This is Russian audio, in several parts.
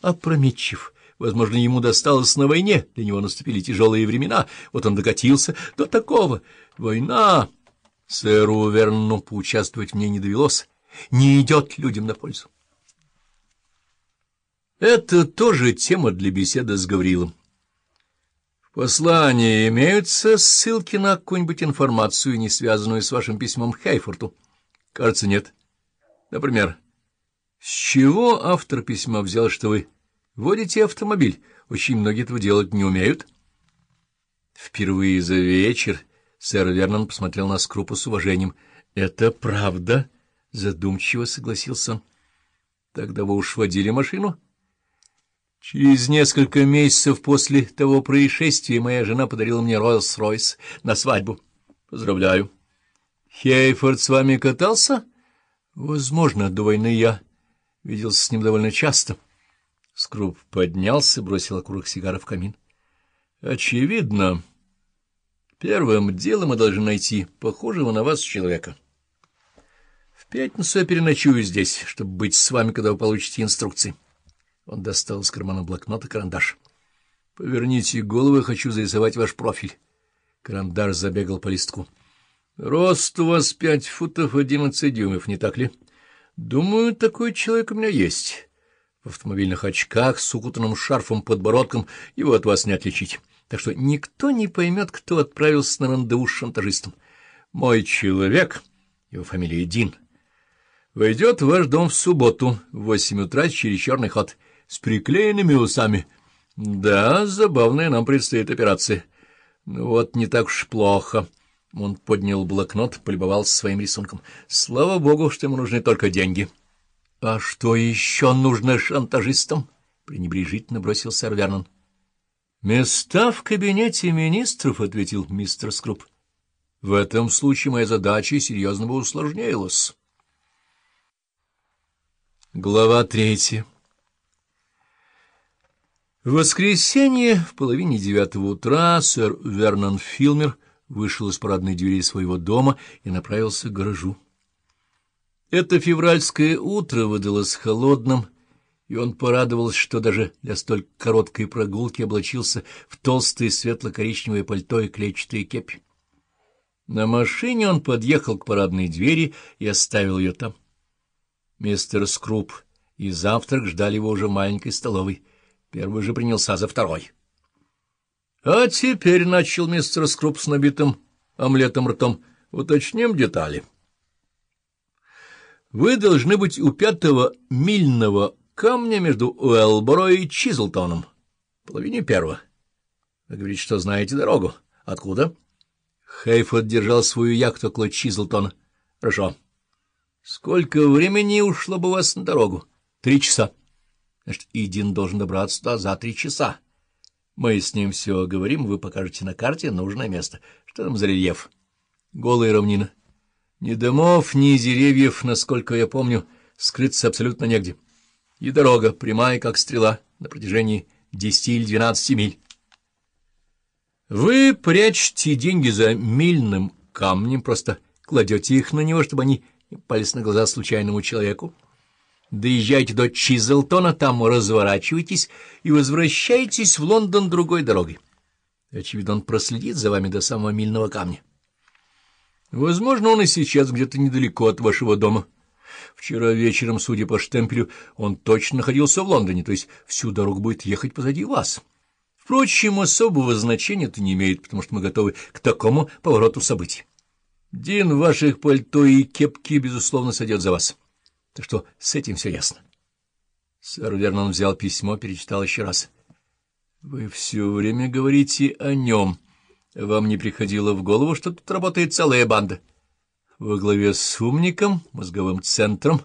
опрометчив. Возможно, ему досталось на войне, для него наступили тяжелые времена, вот он докатился до такого. Война! Сэру Верну поучаствовать мне не довелось, не идет людям на пользу. Это тоже тема для беседы с Гаврилом. В послании имеются ссылки на какую-нибудь информацию, не связанную с вашим письмом Хейфорту? Кажется, нет. Например, с чего автор письма взял, что вы водите автомобиль? Очень многие этого делать не умеют. Впервые за вечер сэр Вернон посмотрел на Скрупа с уважением. — Это правда? — задумчиво согласился он. — Тогда вы уж водили машину? — Через несколько месяцев после того происшествия моя жена подарила мне Роллс-Ройс на свадьбу. Поздравляю. Хейфорд с вами катался? Возможно, до войны я виделся с ним довольно часто. Скруп поднялся, бросил окурок сигары в камин. Очевидно, первым делом мы должны найти похожего на вас человека. В пятницу я переночую здесь, чтобы быть с вами, когда вы получите инструкции. Он достал из кармана блокнот и карандаш. — Поверните голову, я хочу зарисовать ваш профиль. Карандаш забегал по листку. — Рост у вас пять футов одиннадцать дюймов, не так ли? — Думаю, такой человек у меня есть. В автомобильных очках с укутанным шарфом подбородком его от вас не отличить. Так что никто не поймет, кто отправился на рандеву с шантажистом. Мой человек, его фамилия Дин, войдет в ваш дом в субботу в восемь утра через черный ход — с приклеенными усами. Да, забавная нам предстоит операция. Ну вот не так уж плохо. Он поднял блокнот, полюбовался своим рисунком. Слава богу, что ему нужны только деньги. — А что еще нужно шантажистам? — пренебрежительно бросил сэр Вернон. — Места в кабинете министров, — ответил мистер Скруп. — В этом случае моя задача серьезно бы усложнилась. Глава третья в воскресенье в половине девятого утра сэр Вернон Филмер вышел из парадной двери своего дома и направился к гаражу. Это февральское утро выдалось холодным, и он порадовался, что даже для столь короткой прогулки облачился в толстое светло-коричневое пальто и клетчатые кепи. На машине он подъехал к парадной двери и оставил ее там. Мистер Скруп и завтрак ждали его уже в маленькой столовой — Первый же принялся за второй. — А теперь начал мистер Скруп с набитым омлетом ртом. Уточним детали. Вы должны быть у пятого мильного камня между Уэлборо и Чизлтоном. Половине первого. Вы говорите, что знаете дорогу. Откуда? Хейфорд держал свою яхту около Чизлтона. Хорошо. Сколько времени ушло бы у вас на дорогу? Три часа. Значит, Идин должен добраться туда за три часа. Мы с ним все говорим, вы покажете на карте нужное место. Что там за рельеф? Голая равнина. Ни домов, ни деревьев, насколько я помню, скрыться абсолютно негде. И дорога прямая, как стрела, на протяжении десяти или двенадцати миль. Вы прячете деньги за мильным камнем, просто кладете их на него, чтобы они не пались на глаза случайному человеку. Доезжайте до Чизлтона, там разворачивайтесь и возвращайтесь в Лондон другой дорогой. Очевидно, он проследит за вами до самого мильного камня. Возможно, он и сейчас где-то недалеко от вашего дома. Вчера вечером, судя по штемпелю, он точно находился в Лондоне, то есть всю дорогу будет ехать позади вас. Впрочем, особого значения это не имеет, потому что мы готовы к такому повороту событий. Дин ваших пальто и кепки, безусловно, сойдет за вас. Так что с этим все ясно. Сэр Вернон взял письмо, перечитал еще раз. — Вы все время говорите о нем. Вам не приходило в голову, что тут работает целая банда? Во главе с умником, мозговым центром,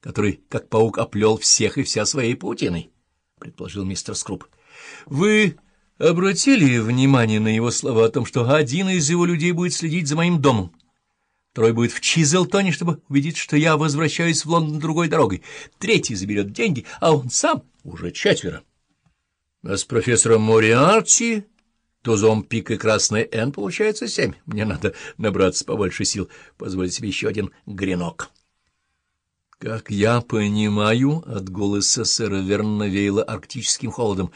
который, как паук, оплел всех и вся своей паутиной, — предположил мистер Скруп. — Вы обратили внимание на его слова о том, что один из его людей будет следить за моим домом? — Второй будет в Чизелтоне, чтобы увидеть, что я возвращаюсь в Лондон другой дорогой. Третий заберет деньги, а он сам уже четверо. А с профессором Мориарти, тузом пик и красный Н получается семь. Мне надо набраться побольше сил, позволить себе еще один гренок. Как я понимаю, от голоса сэра Вернона веяло арктическим холодом.